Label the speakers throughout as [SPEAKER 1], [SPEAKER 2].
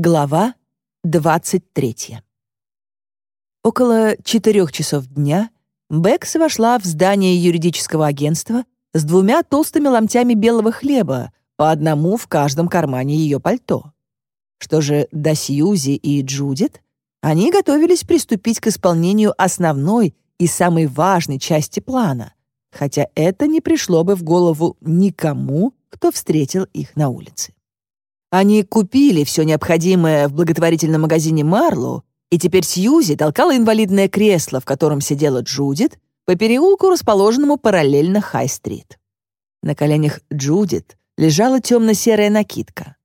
[SPEAKER 1] Глава 23. Около четырех часов дня Бэкс вошла в здание юридического агентства с двумя толстыми ломтями белого хлеба, по одному в каждом кармане ее пальто. Что же до Сьюзи и Джудит, они готовились приступить к исполнению основной и самой важной части плана, хотя это не пришло бы в голову никому, кто встретил их на улице. Они купили все необходимое в благотворительном магазине Марлоу, и теперь Сьюзи толкала инвалидное кресло, в котором сидела Джудит, по переулку, расположенному параллельно Хай-стрит. На коленях Джудит лежала темно-серая накидка.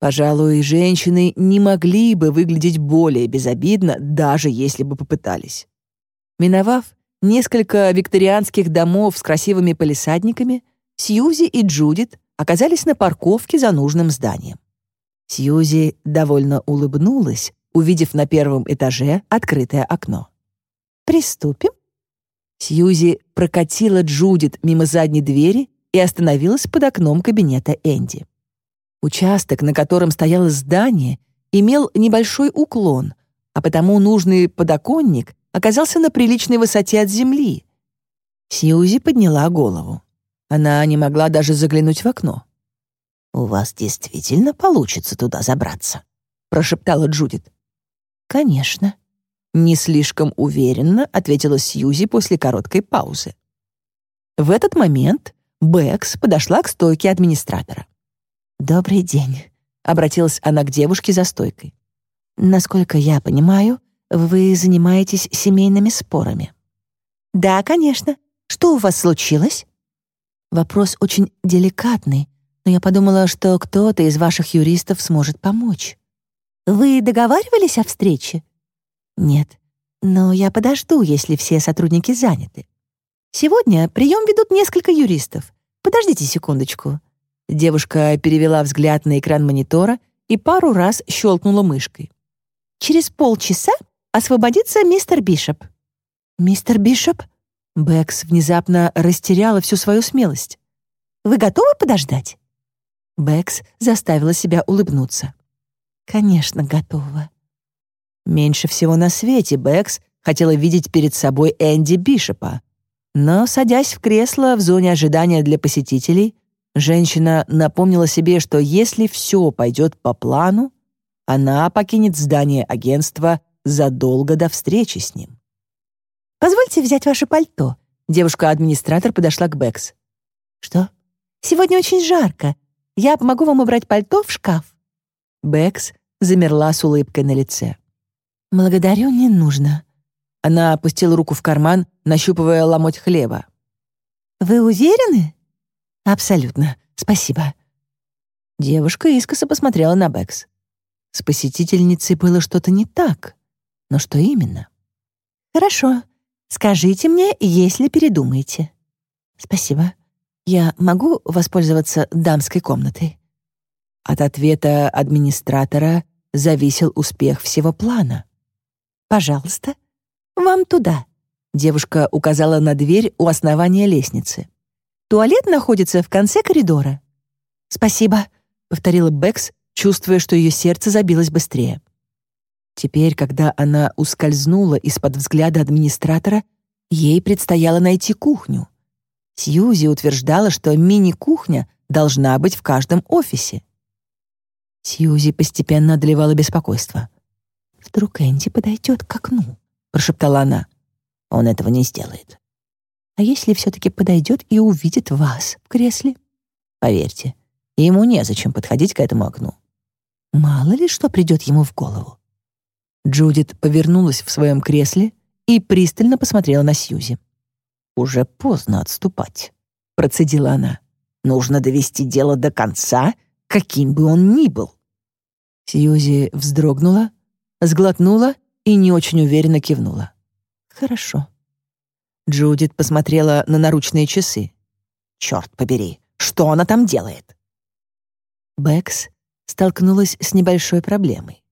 [SPEAKER 1] Пожалуй, женщины не могли бы выглядеть более безобидно, даже если бы попытались. Миновав несколько викторианских домов с красивыми палисадниками, Сьюзи и Джудит оказались на парковке за нужным зданием. Сьюзи довольно улыбнулась, увидев на первом этаже открытое окно. «Приступим?» Сьюзи прокатила Джудит мимо задней двери и остановилась под окном кабинета Энди. Участок, на котором стояло здание, имел небольшой уклон, а потому нужный подоконник оказался на приличной высоте от земли. Сьюзи подняла голову. Она не могла даже заглянуть в окно. «У вас действительно получится туда забраться?» — прошептала Джудит. «Конечно», — не слишком уверенно ответила Сьюзи после короткой паузы. В этот момент Бэкс подошла к стойке администратора. «Добрый день», — обратилась она к девушке за стойкой. «Насколько я понимаю, вы занимаетесь семейными спорами». «Да, конечно. Что у вас случилось?» Вопрос очень деликатный, но я подумала, что кто-то из ваших юристов сможет помочь. Вы договаривались о встрече? Нет, но я подожду, если все сотрудники заняты. Сегодня прием ведут несколько юристов. Подождите секундочку. Девушка перевела взгляд на экран монитора и пару раз щелкнула мышкой. Через полчаса освободится мистер Бишоп. Мистер Бишоп? Бэкс внезапно растеряла всю свою смелость. Вы готовы подождать? Бэкс заставила себя улыбнуться. «Конечно, готова». Меньше всего на свете Бэкс хотела видеть перед собой Энди Бишопа. Но, садясь в кресло в зоне ожидания для посетителей, женщина напомнила себе, что если все пойдет по плану, она покинет здание агентства задолго до встречи с ним. «Позвольте взять ваше пальто». Девушка-администратор подошла к Бэкс. «Что?» «Сегодня очень жарко. Я помогу вам убрать пальто в шкаф». Бэкс замерла с улыбкой на лице. «Благодарю, не нужно». Она опустила руку в карман, нащупывая ломоть хлеба. «Вы уверены?» «Абсолютно. Спасибо». Девушка искоса посмотрела на Бэкс. С посетительницей было что-то не так. Но что именно? «Хорошо. Скажите мне, если передумаете». «Спасибо. «Я могу воспользоваться дамской комнатой?» От ответа администратора зависел успех всего плана. «Пожалуйста, вам туда», — девушка указала на дверь у основания лестницы. «Туалет находится в конце коридора». «Спасибо», — повторила Бэкс, чувствуя, что ее сердце забилось быстрее. Теперь, когда она ускользнула из-под взгляда администратора, ей предстояло найти кухню. Сьюзи утверждала, что мини-кухня должна быть в каждом офисе. Сьюзи постепенно одолевала беспокойство. «Вдруг Энди подойдет к окну?» — прошептала она. «Он этого не сделает». «А если все-таки подойдет и увидит вас в кресле?» «Поверьте, ему незачем подходить к этому окну». «Мало ли что придет ему в голову». Джудит повернулась в своем кресле и пристально посмотрела на Сьюзи. «Уже поздно отступать», — процедила она. «Нужно довести дело до конца, каким бы он ни был». Сьюзи вздрогнула, сглотнула и не очень уверенно кивнула. «Хорошо». Джудит посмотрела на наручные часы. «Черт побери, что она там делает?» Бэкс столкнулась с небольшой проблемой.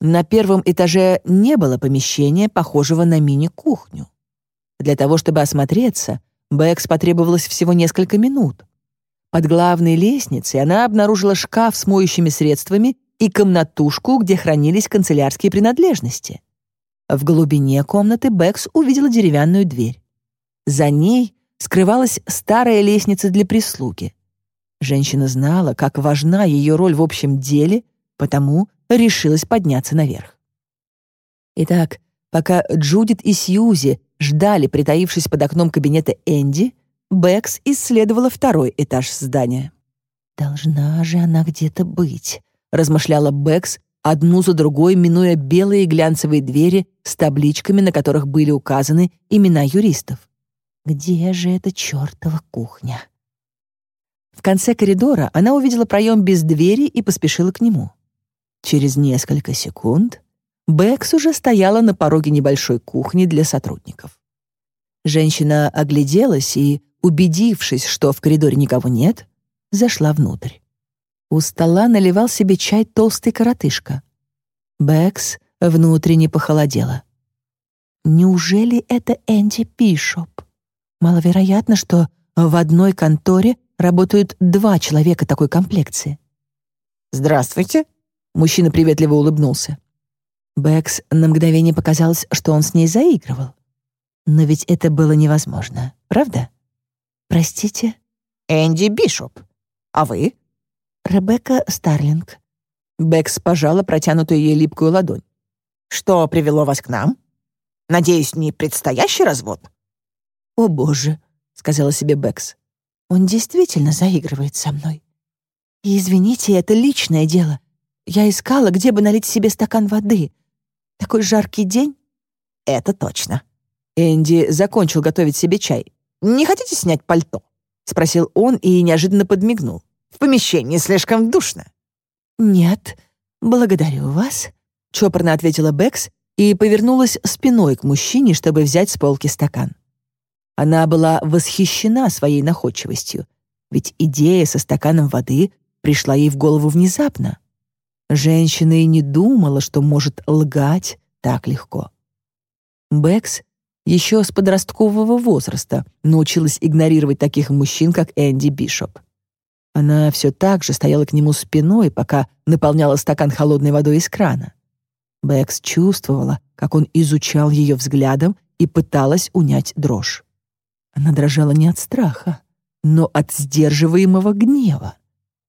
[SPEAKER 1] На первом этаже не было помещения, похожего на мини-кухню. Для того, чтобы осмотреться, Бэкс потребовалось всего несколько минут. Под главной лестницей она обнаружила шкаф с моющими средствами и комнатушку, где хранились канцелярские принадлежности. В глубине комнаты Бэкс увидела деревянную дверь. За ней скрывалась старая лестница для прислуги. Женщина знала, как важна ее роль в общем деле, потому решилась подняться наверх. Итак, пока Джудит и Сьюзи ждали, притаившись под окном кабинета Энди, Бэкс исследовала второй этаж здания. «Должна же она где-то быть», — размышляла Бэкс, одну за другой минуя белые глянцевые двери с табличками, на которых были указаны имена юристов. «Где же эта чертова кухня?» В конце коридора она увидела проем без двери и поспешила к нему. Через несколько секунд Бэкс уже стояла на пороге небольшой кухни для сотрудников. Женщина огляделась и, убедившись, что в коридоре никого нет, зашла внутрь. У стола наливал себе чай толстый коротышка. Бэкс внутренне похолодела. Неужели это Энди Бишоп? Маловероятно, что в одной конторе работают два человека такой комплекции.
[SPEAKER 2] «Здравствуйте!»
[SPEAKER 1] Мужчина приветливо улыбнулся. Бэкс на мгновение показалось, что он с ней заигрывал. Но ведь это было невозможно, правда? «Простите?»
[SPEAKER 2] «Энди Бишоп. А вы?»
[SPEAKER 1] «Ребекка Старлинг». Бэкс пожала протянутую ей липкую ладонь.
[SPEAKER 2] «Что привело вас к нам? Надеюсь, не предстоящий развод?»
[SPEAKER 1] «О, боже», — сказала себе Бэкс. «Он действительно заигрывает со мной. И извините, это личное дело. Я искала, где бы налить себе стакан воды. Такой жаркий день?»
[SPEAKER 2] «Это точно».
[SPEAKER 1] Энди закончил готовить себе чай.
[SPEAKER 2] «Не хотите снять пальто?» — спросил он и неожиданно подмигнул. «В помещении слишком душно».
[SPEAKER 1] «Нет, благодарю вас», — чопорно ответила Бэкс и повернулась спиной к мужчине, чтобы взять с полки стакан. Она была восхищена своей находчивостью, ведь идея со стаканом воды пришла ей в голову внезапно. Женщина и не думала, что может лгать так легко. Бэкс еще с подросткового возраста научилась игнорировать таких мужчин, как Энди Бишоп. Она все так же стояла к нему спиной, пока наполняла стакан холодной водой из крана. Бэкс чувствовала, как он изучал ее взглядом и пыталась унять дрожь. Она дрожала не от страха, но от сдерживаемого гнева.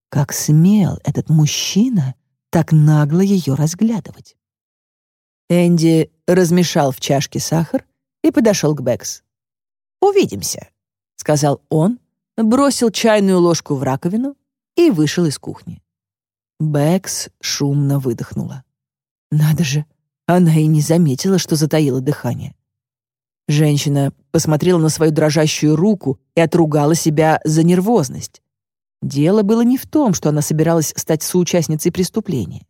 [SPEAKER 1] Как смел этот мужчина так нагло ее разглядывать? Энди размешал в чашке сахар и подошел к Бэкс.
[SPEAKER 2] «Увидимся», —
[SPEAKER 1] сказал он, бросил чайную ложку в раковину и вышел из кухни. Бэкс шумно выдохнула. Надо же, она и не заметила, что затаила дыхание. Женщина посмотрела на свою дрожащую руку и отругала себя за нервозность. Дело было не в том, что она собиралась стать соучастницей преступления.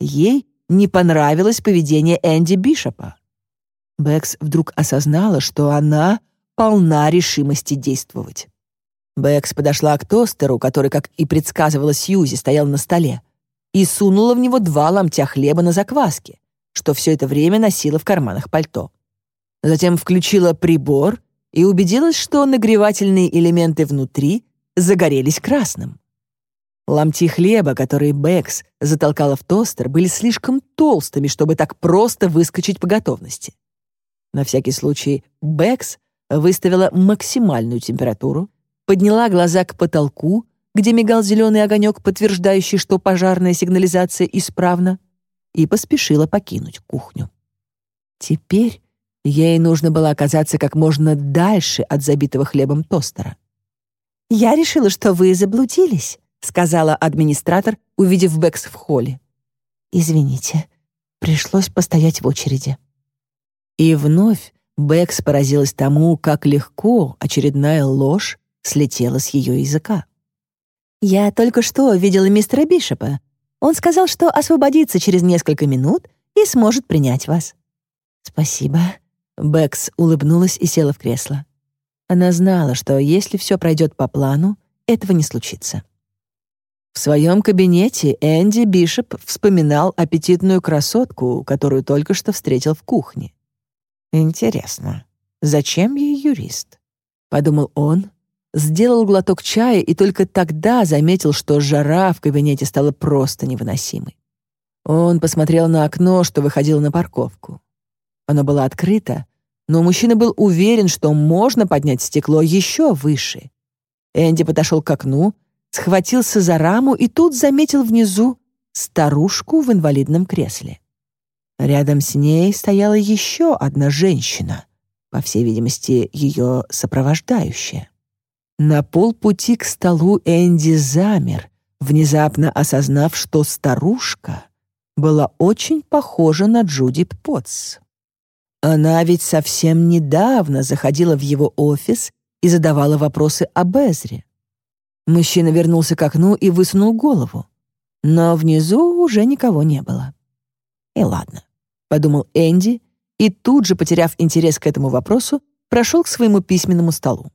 [SPEAKER 1] Ей не понравилось поведение Энди Бишопа. Бэкс вдруг осознала, что она полна решимости действовать. Бэкс подошла к тостеру, который, как и предсказывала Сьюзи, стоял на столе, и сунула в него два ломтя хлеба на закваске, что все это время носила в карманах пальто. Затем включила прибор и убедилась, что нагревательные элементы внутри загорелись красным. Ломти хлеба, которые Бэкс затолкала в тостер, были слишком толстыми, чтобы так просто выскочить по готовности. На всякий случай Бэкс выставила максимальную температуру, подняла глаза к потолку, где мигал зеленый огонек, подтверждающий, что пожарная сигнализация исправна, и поспешила покинуть кухню. Теперь Ей нужно было оказаться как можно дальше от забитого хлебом тостера. «Я решила, что вы заблудились», — сказала администратор, увидев Бэкс в холле. «Извините, пришлось постоять в очереди». И вновь Бэкс поразилась тому, как легко очередная ложь слетела с ее языка. «Я только что видела мистера Бишопа. Он сказал, что освободится через несколько минут и сможет принять вас». «Спасибо», Бэкс улыбнулась и села в кресло. Она знала, что если все пройдет по плану, этого не случится. В своем кабинете Энди Бишоп вспоминал аппетитную красотку, которую только что встретил в кухне. «Интересно, зачем ей юрист?» — подумал он, сделал глоток чая и только тогда заметил, что жара в кабинете стала просто невыносимой. Он посмотрел на окно, что выходило на парковку. Оно было открыто, но мужчина был уверен, что можно поднять стекло еще выше. Энди подошел к окну, схватился за раму и тут заметил внизу старушку в инвалидном кресле. Рядом с ней стояла еще одна женщина, по всей видимости, ее сопровождающая. На полпути к столу Энди замер, внезапно осознав, что старушка была очень похожа на Джудит Потс. Она ведь совсем недавно заходила в его офис и задавала вопросы об Эзре. Мужчина вернулся к окну и высунул голову. Но внизу уже никого не было. И ладно, подумал Энди, и тут же, потеряв интерес к этому вопросу, прошел к своему письменному столу.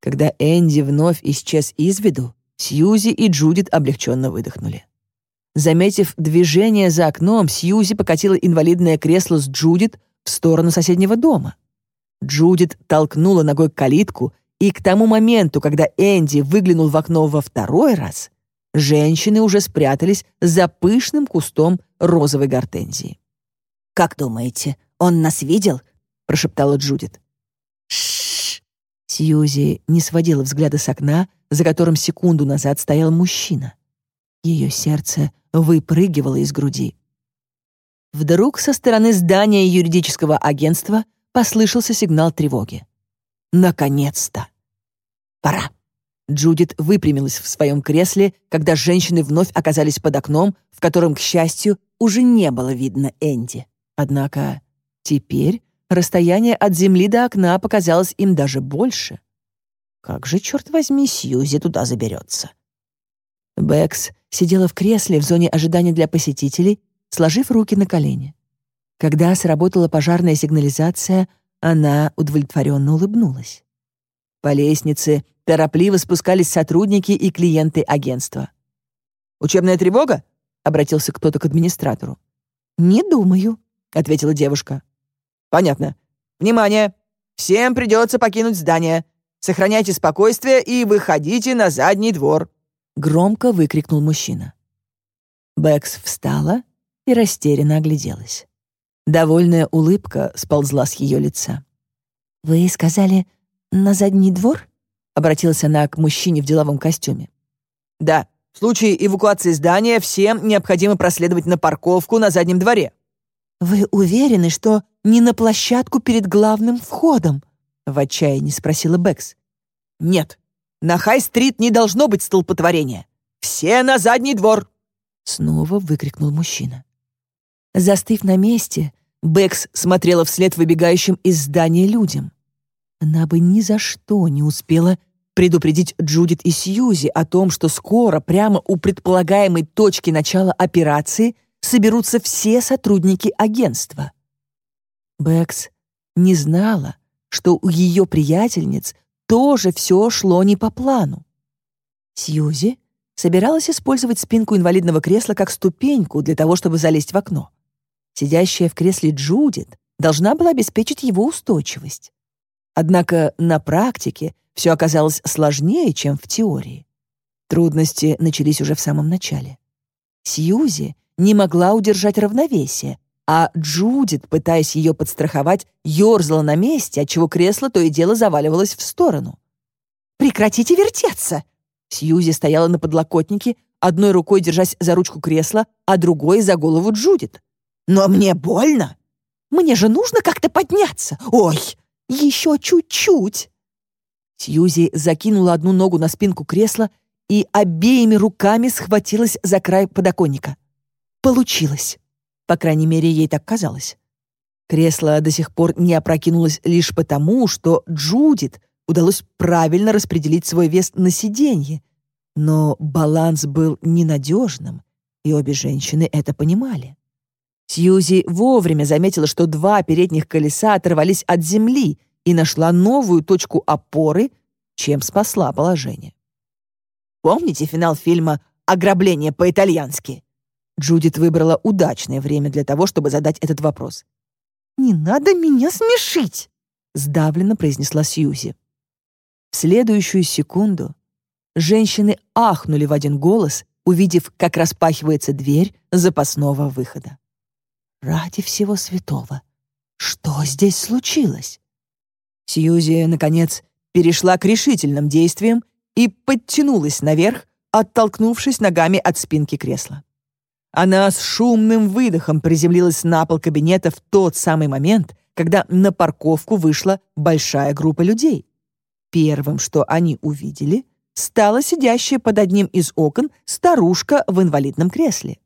[SPEAKER 1] Когда Энди вновь исчез из виду, Сьюзи и Джудит облегченно выдохнули. Заметив движение за окном, Сьюзи покатила инвалидное кресло с Джудит в сторону соседнего дома. Джудит толкнула ногой калитку, и к тому моменту, когда Энди выглянул в окно во второй раз, женщины уже спрятались за пышным кустом розовой гортензии.
[SPEAKER 2] «Как думаете, он нас видел?» — прошептала Джудит.
[SPEAKER 1] Шш. Сьюзи не сводила взгляда с окна, за которым секунду назад стоял мужчина. Ее сердце выпрыгивало из груди. Вдруг со стороны здания юридического агентства послышался сигнал тревоги. Наконец-то! Пора. Джудит выпрямилась в своем кресле, когда женщины вновь оказались под окном, в котором, к счастью, уже не было видно Энди. Однако теперь расстояние от земли до окна показалось им даже больше. Как же, черт возьми, Сьюзи туда заберется? Бэкс сидела в кресле в зоне ожидания для посетителей сложив руки на колени. Когда сработала пожарная сигнализация, она удовлетворенно улыбнулась. По лестнице торопливо спускались сотрудники и клиенты агентства. «Учебная тревога?» — обратился кто-то к администратору. «Не думаю», — ответила девушка. «Понятно. Внимание! Всем придется покинуть здание. Сохраняйте спокойствие и выходите на задний двор», — громко выкрикнул мужчина. Бэкс встала и растерянно огляделась. Довольная улыбка сползла с ее лица. «Вы сказали, на задний двор?» — обратилась она к мужчине в деловом костюме. «Да, в случае эвакуации здания всем необходимо проследовать на парковку на заднем дворе». «Вы уверены, что не на площадку перед главным входом?» — в отчаянии спросила Бэкс. «Нет, на Хай-стрит не должно быть столпотворения. Все на задний двор!» Снова выкрикнул мужчина. Застыв на месте, Бэкс смотрела вслед выбегающим из здания людям. Она бы ни за что не успела предупредить Джудит и Сьюзи о том, что скоро, прямо у предполагаемой точки начала операции, соберутся все сотрудники агентства. Бэкс не знала, что у ее приятельниц тоже все шло не по плану. Сьюзи собиралась использовать спинку инвалидного кресла как ступеньку для того, чтобы залезть в окно. Сидящая в кресле Джудит должна была обеспечить его устойчивость. Однако на практике все оказалось сложнее, чем в теории. Трудности начались уже в самом начале. Сьюзи не могла удержать равновесие, а Джудит, пытаясь ее подстраховать, ерзала на месте, отчего кресло то и дело заваливалось в сторону. «Прекратите вертеться!» Сьюзи стояла на подлокотнике, одной рукой держась за ручку кресла, а другой — за голову Джудит. Но мне больно. Мне же нужно как-то подняться. Ой, еще чуть-чуть. Сьюзи закинула одну ногу на спинку кресла и обеими руками схватилась за край подоконника. Получилось. По крайней мере, ей так казалось. Кресло до сих пор не опрокинулось лишь потому, что Джудит удалось правильно распределить свой вес на сиденье. Но баланс был ненадежным, и обе женщины это понимали. Сьюзи вовремя заметила, что два передних колеса оторвались от земли и нашла новую точку опоры, чем спасла положение. Помните финал фильма «Ограбление по-итальянски»? Джудит выбрала удачное время для того, чтобы задать этот вопрос. «Не надо меня смешить!» — сдавленно произнесла Сьюзи. В следующую секунду женщины ахнули в один голос увидев, как распахивается дверь запасного выхода. «Ради всего святого! Что здесь случилось?» Сьюзи, наконец, перешла к решительным действиям и подтянулась наверх, оттолкнувшись ногами от спинки кресла. Она с шумным выдохом приземлилась на пол кабинета в тот самый момент, когда на парковку вышла большая группа людей. Первым, что они увидели, стала сидящая под одним из окон старушка в инвалидном кресле.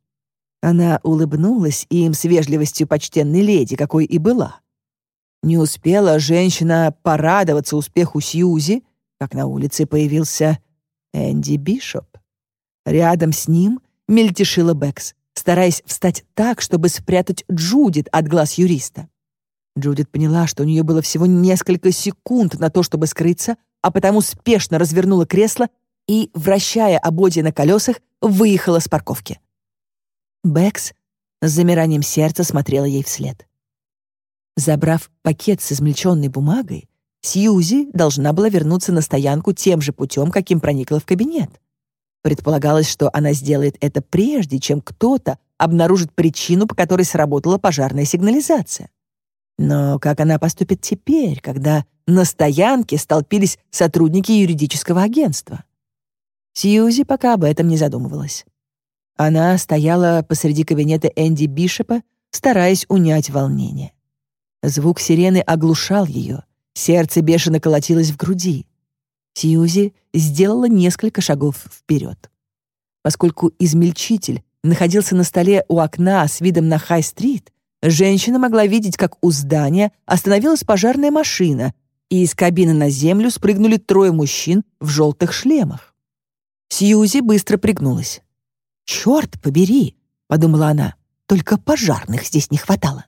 [SPEAKER 1] Она улыбнулась им с вежливостью почтенной леди, какой и была. Не успела женщина порадоваться успеху Сьюзи, как на улице появился Энди Бишоп. Рядом с ним мельтешила Бэкс, стараясь встать так, чтобы спрятать Джудит от глаз юриста. Джудит поняла, что у нее было всего несколько секунд на то, чтобы скрыться, а потому спешно развернула кресло и, вращая ободья на колесах, выехала с парковки. Бэкс с замиранием сердца смотрела ей вслед. Забрав пакет с измельченной бумагой, Сьюзи должна была вернуться на стоянку тем же путем, каким проникла в кабинет. Предполагалось, что она сделает это прежде, чем кто-то обнаружит причину, по которой сработала пожарная сигнализация. Но как она поступит теперь, когда на стоянке столпились сотрудники юридического агентства? Сьюзи пока об этом не задумывалась. Она стояла посреди кабинета Энди Бишопа, стараясь унять волнение. Звук сирены оглушал ее, сердце бешено колотилось в груди. Сьюзи сделала несколько шагов вперед. Поскольку измельчитель находился на столе у окна с видом на Хай-стрит, женщина могла видеть, как у здания остановилась пожарная машина, и из кабины на землю спрыгнули трое мужчин в желтых шлемах. Сьюзи быстро пригнулась. «Черт побери!» — подумала она. «Только пожарных здесь не хватало».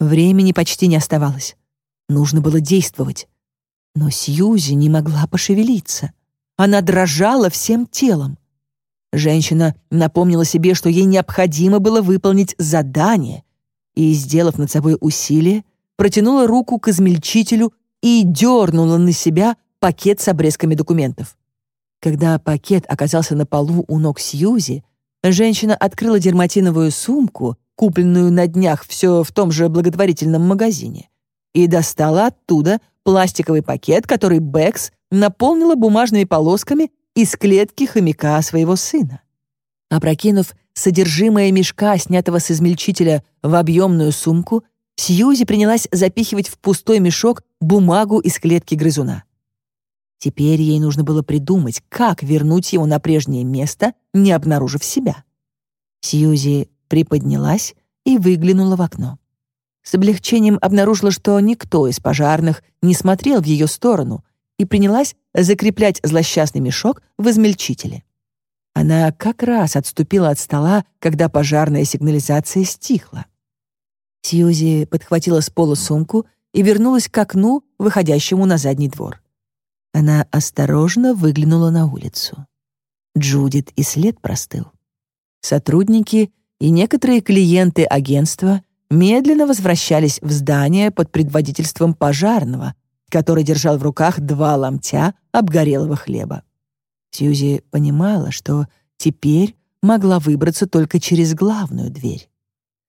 [SPEAKER 1] Времени почти не оставалось. Нужно было действовать. Но Сьюзи не могла пошевелиться. Она дрожала всем телом. Женщина напомнила себе, что ей необходимо было выполнить задание, и, сделав над собой усилие, протянула руку к измельчителю и дернула на себя пакет с обрезками документов. Когда пакет оказался на полу у ног Сьюзи, женщина открыла дерматиновую сумку купленную на днях все в том же благотворительном магазине, и достала оттуда пластиковый пакет, который Бэкс наполнила бумажными полосками из клетки хомяка своего сына. Опрокинув содержимое мешка, снятого с измельчителя, в объемную сумку, Сьюзи принялась запихивать в пустой мешок бумагу из клетки грызуна. Теперь ей нужно было придумать, как вернуть его на прежнее место, не обнаружив себя. Сьюзи приподнялась и выглянула в окно. С облегчением обнаружила, что никто из пожарных не смотрел в ее сторону и принялась закреплять злосчастный мешок в измельчителе. Она как раз отступила от стола, когда пожарная сигнализация стихла. Сьюзи подхватила с пола сумку и вернулась к окну, выходящему на задний двор. Она осторожно выглянула на улицу. Джудит и след простыл. Сотрудники и некоторые клиенты агентства медленно возвращались в здание под предводительством пожарного, который держал в руках два ломтя обгорелого хлеба. Сьюзи понимала, что теперь могла выбраться только через главную дверь.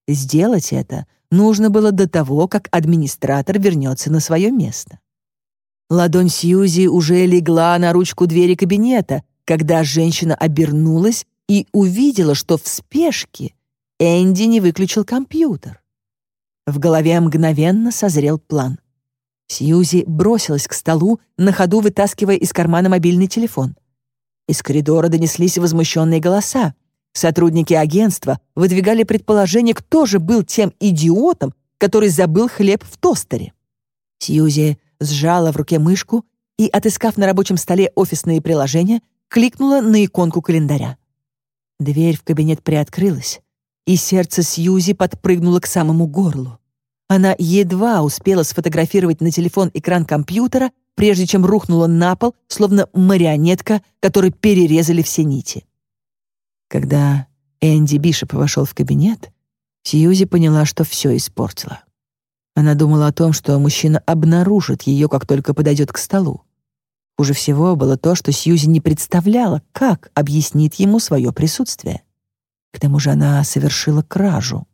[SPEAKER 1] Сделать это нужно было до того, как администратор вернется на свое место. Ладонь Сьюзи уже легла на ручку двери кабинета, когда женщина обернулась и увидела, что в спешке Энди не выключил компьютер. В голове мгновенно созрел план. Сьюзи бросилась к столу, на ходу вытаскивая из кармана мобильный телефон. Из коридора донеслись возмущенные голоса. Сотрудники агентства выдвигали предположение, кто же был тем идиотом, который забыл хлеб в тостере. Сьюзи сжала в руке мышку и, отыскав на рабочем столе офисные приложения, кликнула на иконку календаря. Дверь в кабинет приоткрылась, и сердце Сьюзи подпрыгнуло к самому горлу. Она едва успела сфотографировать на телефон экран компьютера, прежде чем рухнула на пол, словно марионетка, которой перерезали все нити. Когда Энди Бишоп вошел в кабинет, Сьюзи поняла, что все испортила. Она думала о том, что мужчина обнаружит ее, как только подойдет к столу. Хуже всего было то, что Сьюзи не представляла, как объяснит ему свое присутствие. К тому же она совершила кражу.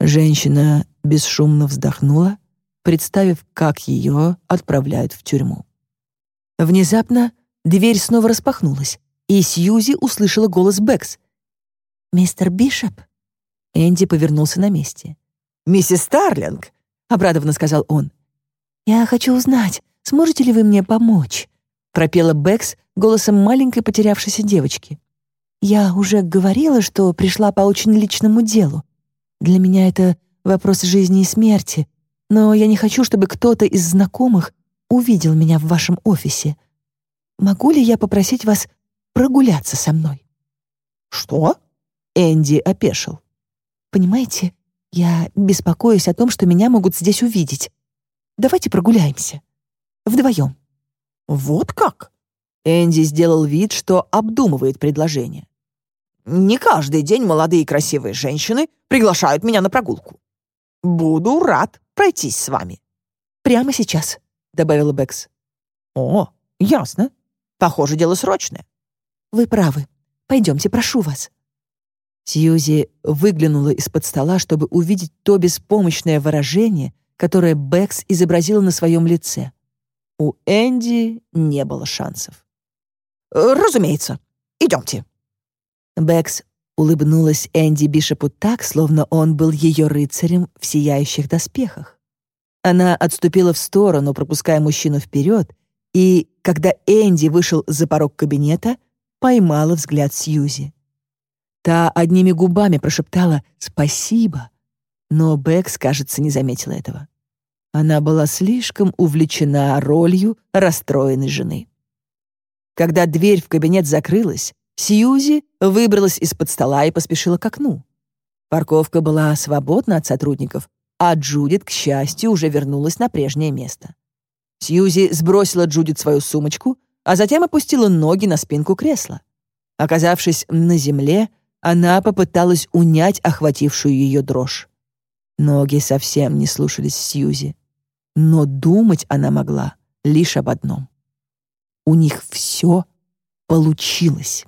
[SPEAKER 1] Женщина бесшумно вздохнула, представив, как ее отправляют в тюрьму. Внезапно дверь снова распахнулась, и Сьюзи услышала голос Бэкс. «Мистер Бишоп?» Энди повернулся на месте.
[SPEAKER 2] «Миссис Старлинг!»
[SPEAKER 1] — обрадованно сказал он. «Я хочу узнать, сможете ли вы мне помочь?» — пропела Бэкс голосом маленькой потерявшейся девочки. «Я уже говорила, что пришла по очень личному делу. Для меня это вопрос жизни и смерти, но я не хочу, чтобы кто-то из знакомых увидел меня в вашем офисе. Могу ли я попросить вас прогуляться со мной?»
[SPEAKER 2] «Что?» — Энди опешил.
[SPEAKER 1] «Понимаете, я беспокоюсь о том, что меня могут здесь увидеть. Давайте прогуляемся. Вдвоем».
[SPEAKER 2] «Вот как?»
[SPEAKER 1] Энди сделал вид, что обдумывает предложение.
[SPEAKER 2] «Не каждый день молодые и красивые женщины приглашают меня на прогулку. Буду рад пройтись с вами».
[SPEAKER 1] «Прямо сейчас», — добавила Бэкс.
[SPEAKER 2] «О, ясно. Похоже, дело срочное».
[SPEAKER 1] «Вы правы. Пойдемте, прошу вас». Сьюзи выглянула из-под стола, чтобы увидеть то беспомощное выражение, которое Бэкс изобразила на своем лице. У Энди не было шансов.
[SPEAKER 2] «Разумеется. Идемте».
[SPEAKER 1] Бэкс улыбнулась Энди Бишопу так, словно он был ее рыцарем в сияющих доспехах. Она отступила в сторону, пропуская мужчину вперед, и, когда Энди вышел за порог кабинета, поймала взгляд Сьюзи. Та одними губами прошептала «спасибо», но Бэкс, кажется, не заметила этого. Она была слишком увлечена ролью расстроенной жены. Когда дверь в кабинет закрылась, Сьюзи выбралась из-под стола и поспешила к окну. Парковка была свободна от сотрудников, а Джудит, к счастью, уже вернулась на прежнее место. Сьюзи сбросила Джудит свою сумочку, а затем опустила ноги на спинку кресла. Оказавшись на земле, она попыталась унять охватившую ее дрожь. Ноги совсем не слушались Сьюзи, но думать она могла лишь об одном. У них все получилось.